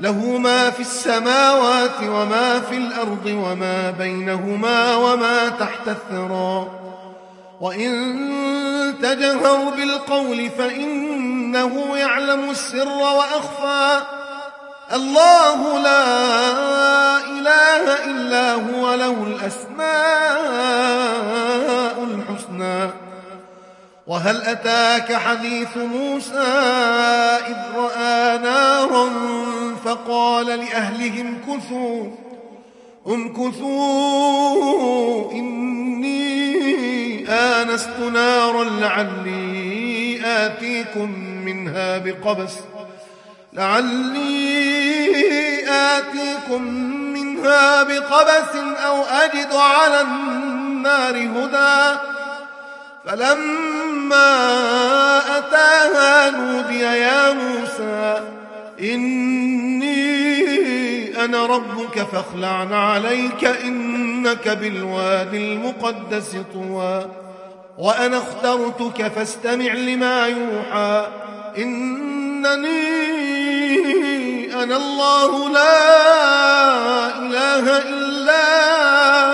له ما في السماوات وما في الأرض وما بينهما وما تحت الثرى. وإن تجهر بالقول فإنه يعلم السر وأخفى. الله لا إله إلا هو له الأسماء وهل أتاك حديث موسى إذ رأى نارا فقال لأهلهم كثوا امكثوا إني آنست نارا لعلي آتيكم منها بقبس لعلي آتيكم منها بقبس أو أجد على النار هدى. فلما أتاها نودي يا موسى إني أنا ربك فاخلع عليك إنك بالوادي المقدس طوى. وأنا اخترتك فاستمع لما يوحى إنني أنا الله لا إله إلا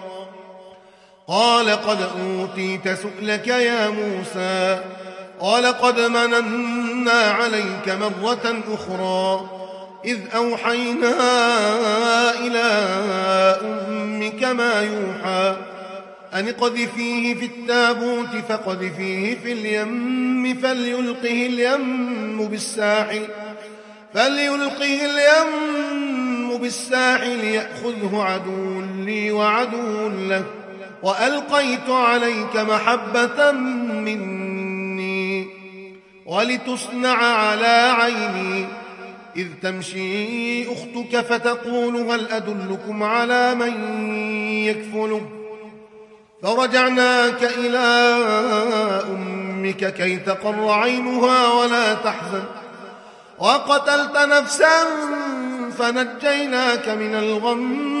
قال قد أوتيت سؤلك يا موسى. قال قد مننا عليك مرة أخرى. إذ أوحينا إلى أمك ما يوحى. أن قذفيه في التابوت فقذفيه في اليم فليلقه اليم بالساحل فليلقه اليم بالساحل يأخذه عدو لي وعدو له وألقيت عليك محبة مني ولتصنع على عيني. إذ تمشي أختك فتقول هل أدلكم على من يكفله؟ فرجعناك إلى أمك كي تقر عينها ولا تحزن. وقتلت نفسا فنجيناك من الغم.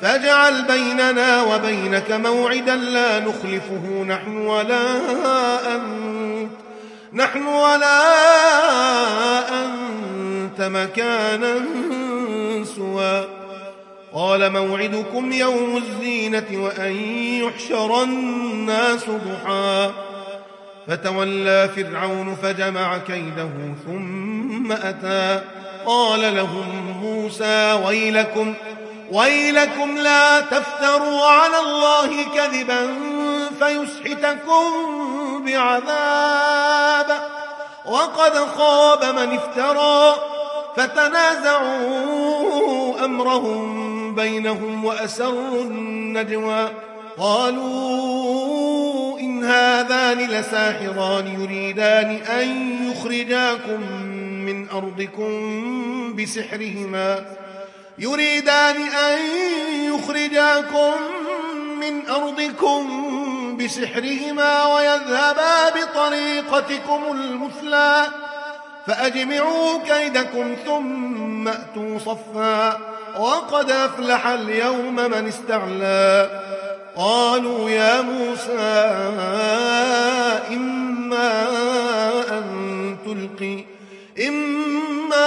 فاجعل بيننا وبينك موعدا لا نخلفه نحن ولا أنت نحن ولا أنت مكانا سوى. قال موعدكم يوم الزينة وأن يحشر الناس ضحى. فتولى فرعون فجمع كيده ثم أتى. قال لهم موسى ويلكم ويلكم لا تفتروا على الله كذبا فيسحتكم بعذاب. وقد خاب من افترى فتنازعوا أمرهم بينهم وأسروا النجوى. قالوا إن هذان لساحران يريدان أن يخرجاكم من أرضكم بسحرهما. يريدان أن يخرجاكم من أرضكم بسحرهما ويذهبا بطريقتكم المثلى فأجمعوا كيدكم ثم أتوا صفا. وقد أفلح اليوم من استعلى. قالوا يا موسى إما أن تلقي إما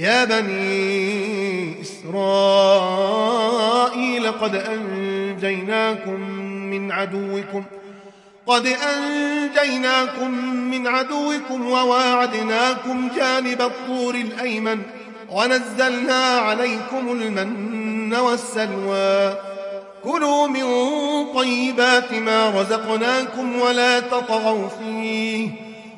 يا بني إسرائيل قد أنجيناكم من عدوكم قد أنجيناكم من عدوكم وواعدناكم جانب الطور الأيمن ونزلنا عليكم المن والسلوى. كلوا من طيبات ما رزقناكم ولا تطغوا فيه.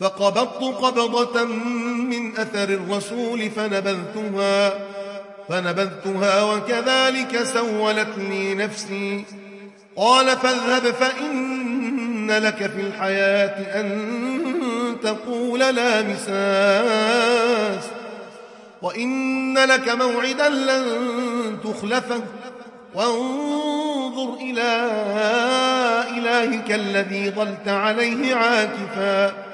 فقبضت قبضة من أثر الرسول فنبذتها فنبذتها وكذلك سولت لي نفسي. قال فاذهب فإن لك في الحياة أن تقول لا مساس وإن لك موعدا لن تخلفه. وانظر إلى إلهك الذي ظلت عليه عاكفا.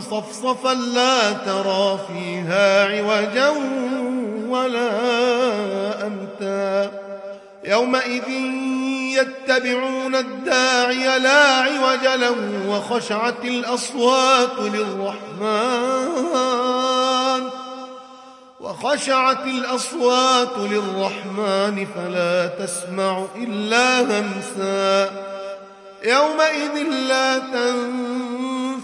صفصفا لا ترى فيها عوجا ولا أمتا. يومئذ يتبعون الداعي لا عوج له وخشعت الأصوات للرحمن. وخشعت الأصوات للرحمن فلا تسمع إلا همسا. يومئذ لا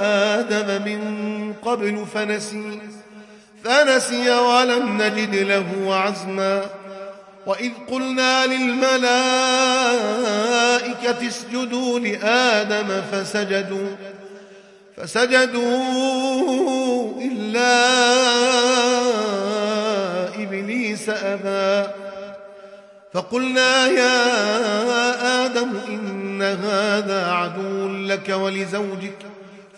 آدم من قبل فنسي فنسي ولم نجد له عزما. وإذ قلنا للملائكة اسجدوا لآدم فسجدوا فسجدوا إلا إبليس أبى. فقلنا يا آدم إن هذا عدو لك ولزوجك